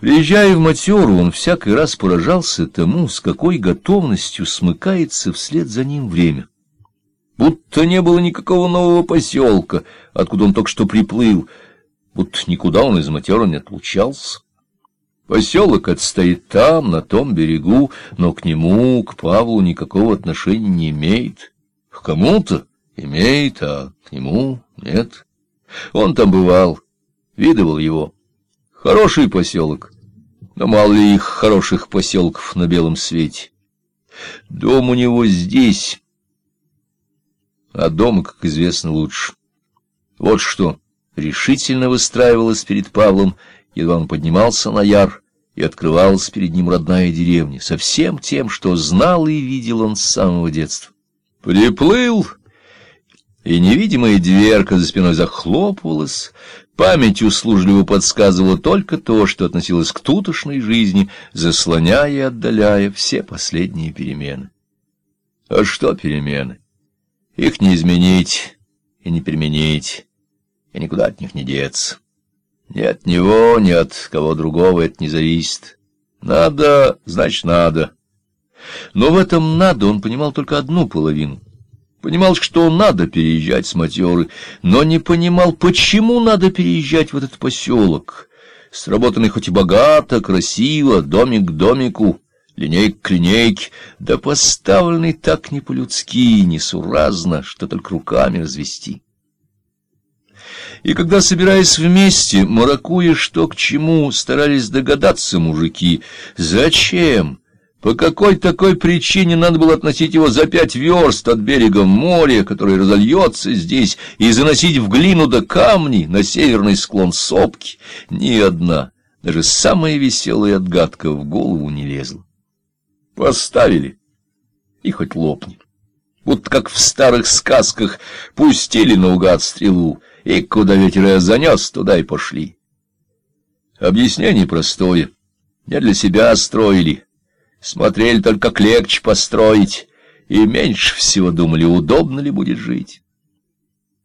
Приезжая в матеру, он всякий раз поражался тому, с какой готовностью смыкается вслед за ним время. Будто не было никакого нового поселка, откуда он только что приплыл, будто никуда он из матера не отлучался. Поселок отстоит там, на том берегу, но к нему, к Павлу, никакого отношения не имеет. К кому-то имеет, а к нему нет. Он там бывал, видывал его. Хороший поселок, но мало ли их хороших поселков на белом свете. Дом у него здесь, а дома, как известно, лучше. Вот что решительно выстраивалось перед Павлом, едва он поднимался на яр, и открывалась перед ним родная деревня, со всем тем, что знал и видел он с самого детства. Приплыл, и невидимая дверка за спиной захлопывалась, Память услужливо подсказывала только то, что относилось к тутошной жизни, заслоняя и отдаляя все последние перемены. А что перемены? Их не изменить и не переменить, и никуда от них не деться. Ни от него, ни от кого другого это не зависит. Надо, значит, надо. Но в этом «надо» он понимал только одну половину — Понимал, что надо переезжать с матеры, но не понимал, почему надо переезжать в этот поселок, сработанный хоть и богато, красиво, домик к домику, линейка к линейке, да поставленный так не по-людски, несуразно, что только руками развести. И когда, собираясь вместе, маракуя что к чему, старались догадаться мужики, зачем по какой такой причине надо было относить его за пять верст от берега моря, которое разольется здесь, и заносить в глину до камни на северный склон сопки? Ни одна, даже самая веселая отгадка в голову не лезла. Поставили, и хоть лопни. Вот как в старых сказках пустили наугад стрелу, и куда ветер ее занес, туда и пошли. Объяснение простое. Не для себя строили, Смотрели только, как легче построить, и меньше всего думали, удобно ли будет жить.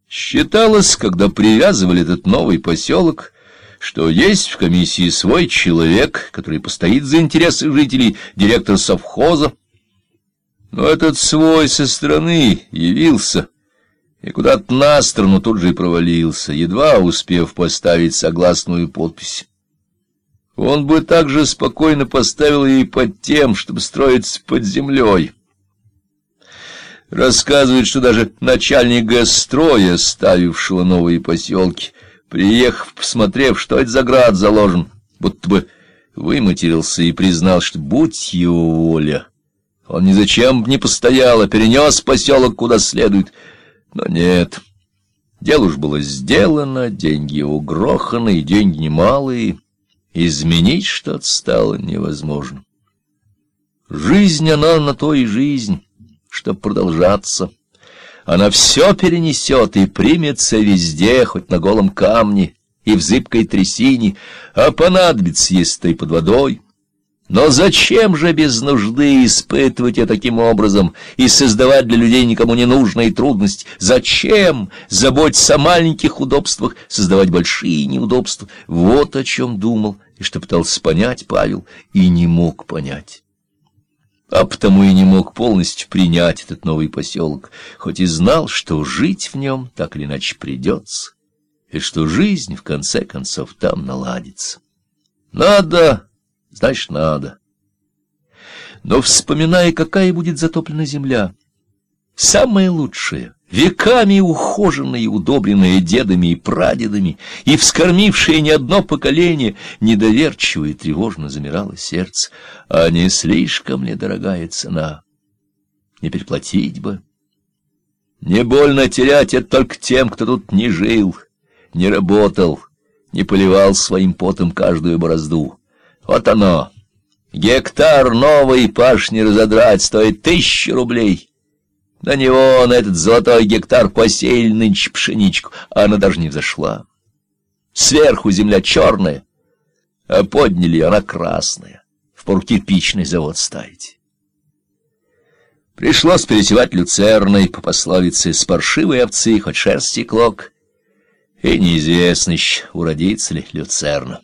Считалось, когда привязывали этот новый поселок, что есть в комиссии свой человек, который постоит за интересы жителей, директор совхоза. Но этот свой со стороны явился и куда-то на сторону тут же и провалился, едва успев поставить согласную подпись. Он бы также спокойно поставил ей под тем, чтобы строиться под землей. Рассказывает, что даже начальник гастроя, ставившего новые поселки, приехав, посмотрев, что это за град заложен, будто бы выматерился и признал, что будь его воля, он ни зачем не постоял, а перенес поселок куда следует. Но нет, дело уж было сделано, деньги угроханы, и деньги немалые — Изменить что-то стало невозможно. Жизнь она на то и жизнь, чтоб продолжаться. Она все перенесет и примется везде, хоть на голом камне и в зыбкой трясине, а понадобится, если ты под водой, но зачем же без нужды испытывать ее таким образом и создавать для людей никому не нужные трудности? Зачем заботиться о маленьких удобствах, создавать большие неудобства? Вот о чем думал и что пытался понять Павел и не мог понять. А потому и не мог полностью принять этот новый поселок, хоть и знал, что жить в нем так или иначе придется, и что жизнь в конце концов там наладится. Надо значит, надо. Но вспоминая, какая будет затоплена земля, самая лучшая, веками ухоженная и удобренная дедами и прадедами, и вскормившая не одно поколение, недоверчиво и тревожно замирало сердце, а не слишком ли дорогая цена? Не переплатить бы. Не больно терять это только тем, кто тут не жил, не работал, не поливал своим потом каждую борозду. Вот оно. Гектар новой пашни разодрать стоит тысячи рублей. На него, на этот золотой гектар, посеяли нынче пшеничку, а она даже не взошла. Сверху земля черная, а подняли она красная. Впору кирпичный завод ставить. Пришлось пересевать люцерной по пословице «с паршивой овцы хоть шерсти клок», и неизвестно еще, уродится ли люцерна.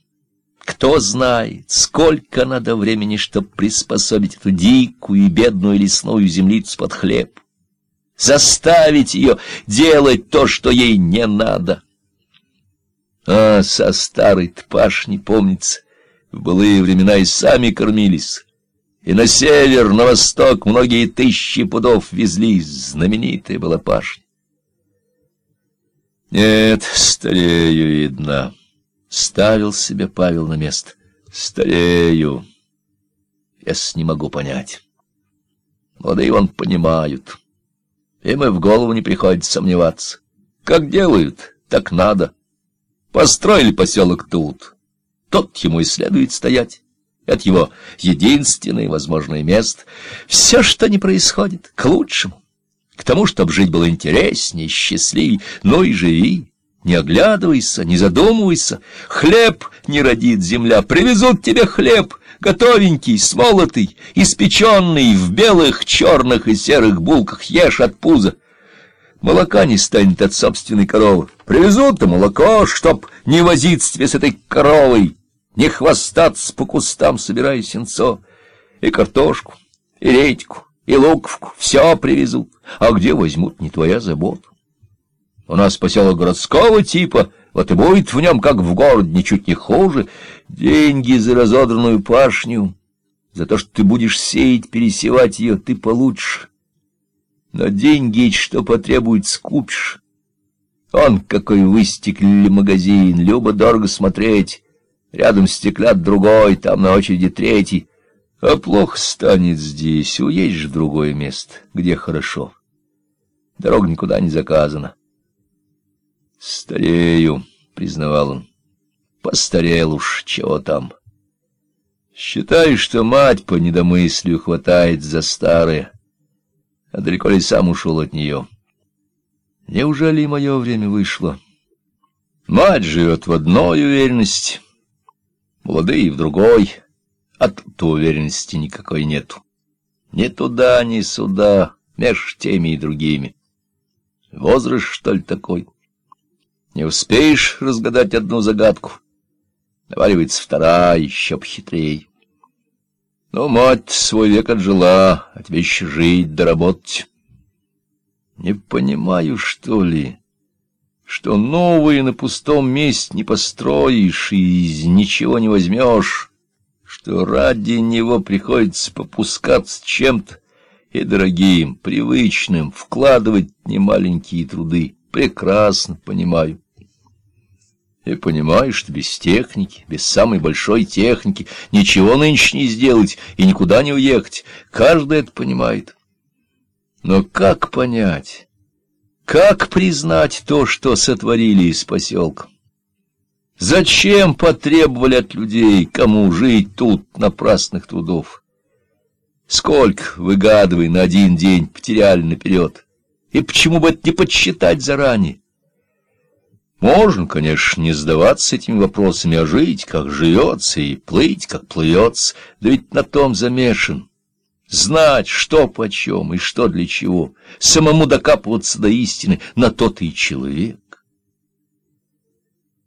Кто знает, сколько надо времени, чтобы приспособить эту дикую и бедную лесную землицу под хлеб, заставить ее делать то, что ей не надо. А со старой-то пашни, помнится, в былые времена и сами кормились, и на север, на восток многие тысячи пудов везли, знаменитая была пашня. Нет, старею, видно. Ставил себе Павел на место. Старею. Если не могу понять. Молодые он понимают. Им и в голову не приходит сомневаться. Как делают, так надо. Построили поселок тут. Тот ему и следует стоять. Это его единственное возможное место. Все, что не происходит, к лучшему. К тому, чтобы жить было интереснее, счастливее, но и живи. Не оглядывайся, не задумывайся. Хлеб не родит земля. Привезут тебе хлеб, готовенький, смолотый, испеченный, в белых, черных и серых булках. Ешь от пуза. Молока не станет от собственной коровы. Привезут-то молоко, чтоб не возиться тебе с этой коровой, не хвостаться по кустам, собирая сенцо, и картошку, и редьку, и луковку. Все привезут. А где возьмут, не твоя забота. У нас поселок городского типа, вот и будет в нем, как в городе, ничуть не хуже. Деньги за разодранную пашню, за то, что ты будешь сеять, пересевать ее, ты получишь. Но деньги, что потребуется, купишь. Он какой выстеклили магазин, любо дорого смотреть. Рядом стеклят другой, там на очереди третий. А плохо станет здесь, уедешь в другое место, где хорошо. Дорога никуда не заказана. «Старею», — признавал он. «Постарел уж, чего там». Считаю, что мать по недомыслию хватает за старое, а далеко ли сам ушел от нее. Неужели и мое время вышло? Мать живет в одной уверенности, молодые в другой, а тут уверенности никакой нету. Ни туда, ни сюда, меж теми и другими. Возраст, что ли, такой? Не успеешь разгадать одну загадку. Наваливается вторая, еще похитрей. Ну, мать свой век отжила, а тебе еще жить, доработать. Не понимаю, что ли, что новые на пустом месте не построишь и из ничего не возьмешь, что ради него приходится попускаться чем-то и дорогим, привычным, вкладывать немаленькие труды. Прекрасно понимаю. И понимаю, что без техники, без самой большой техники ничего нынче не сделать и никуда не уехать. Каждый это понимает. Но как понять, как признать то, что сотворили из поселка? Зачем потребовали от людей, кому жить тут напрасных трудов? Сколько, выгадывай, на один день потеряли наперед? И почему бы это не подсчитать заранее? Можно, конечно, не задаваться этими вопросами, а жить, как живется, и плыть, как плывется, да ведь на том замешан. Знать, что почем и что для чего, самому докапываться до истины, на тот и человек.